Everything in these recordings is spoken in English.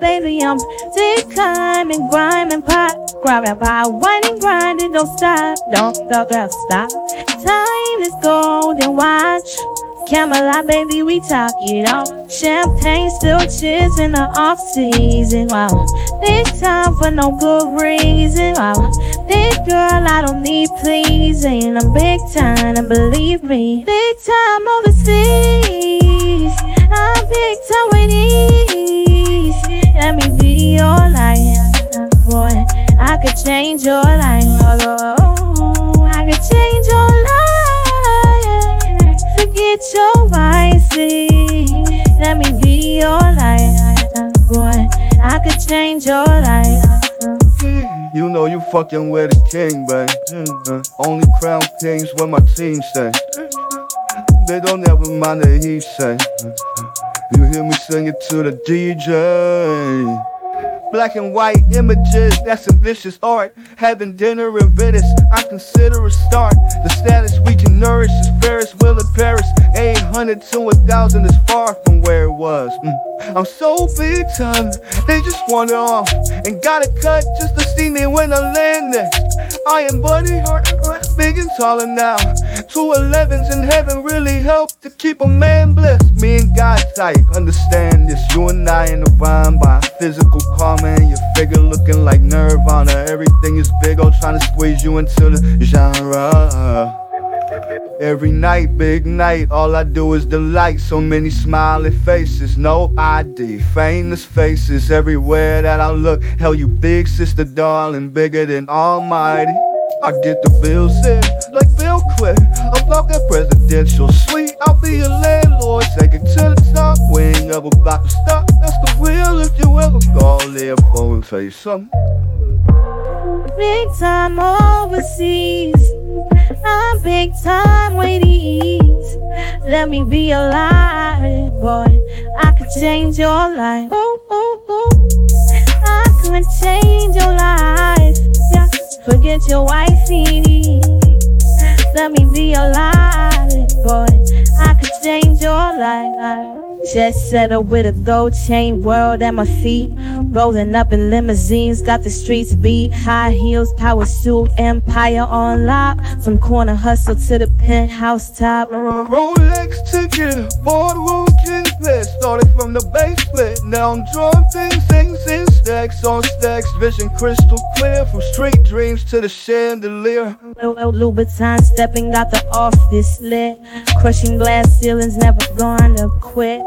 baby, I'm big time and grime and pop. Grab it by wine and grind and don't stop. Don't stop, don't stop. Time is golden watch. Camelot, baby, we talk it out. Champagne still cheers in the off season. Wow, this time for no good reason. Wow, this girl I don't need pleasing. I'm big time, and believe me, big time overseas. I'm big time with ease. Oh, I could change your life. Forget your. Let me be your life, boy. I could change your life. You know you fucking with a king, babe. Uh, only crown kings what my team say. They don't ever mind the he say. You hear me sing it to the DJ. Black and white images, that's some vicious art. Having dinner in Venice, I consider a start. The status we can nourish is Ferris will in Paris. 800 to 1000 is far from where it was. Mm. I'm so big time, they just want it off. And got a cut just to see me when I land there. I am Buddy Hart, big and taller now. Two 11s in heaven really help to keep a man blessed. Me and God type, understand this. You and I in the rhyme by physical karma and your figure looking like Nirvana. Everything is big, all trying to squeeze you into the genre. Every night, big night, all I do is delight. So many smiling faces, no ID. Famous faces everywhere that I look. Hell, you big sister, darling, bigger than Almighty. I get the bills in like Bill Quick. I'm a presidential suite. I'll be a landlord, it to the top. We ain't ever about to stop. That's the wheel if you ever call there phone and say something. Big time overseas. I'm big time with. Let me be life, boy. I could change your life. Oh, oh, oh. I could change your life. Yeah. Forget your wifey. Let me be life, boy. I could change your life. Just settled with a gold chain world at my feet. Rolling up in limousines, got the streets beat. High heels, power suit, empire on lock. From corner hustle to the penthouse top. Rolex ticket, boardroom king bed. Started from the basement, now I'm drawing things, things in stacks on stacks. Vision crystal clear, from street dreams to the chandelier. Louboutin stepping got the office lit. Crushing glass ceilings, never gonna quit.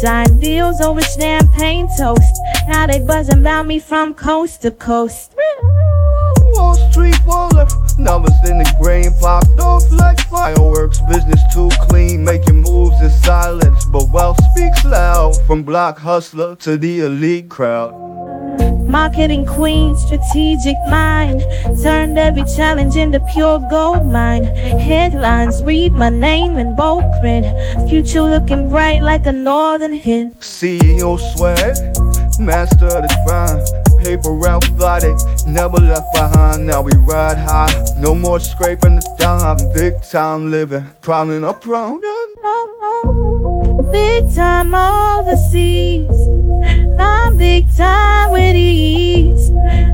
Sign deals over champagne toast. Now they buzzing about me from coast to coast. Wall Street baller, numbers in the green, popped off like fireworks. Business too clean, making moves in silence, but wealth speaks loud. From block hustler to the elite crowd. Marketing queen, strategic mind. Turned every challenge into pure gold mine. Headlines read my name in bold print. Future looking bright like a northern hint. CEO swag, master of the grind. Paper route flooded, never left behind. Now we ride high, no more scraping the dime. Big time living, prowling up round. Big time overseas. I'm big time with ease.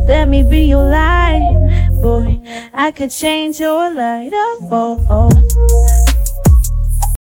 Let me be your light, boy. I could change your light up, oh, oh.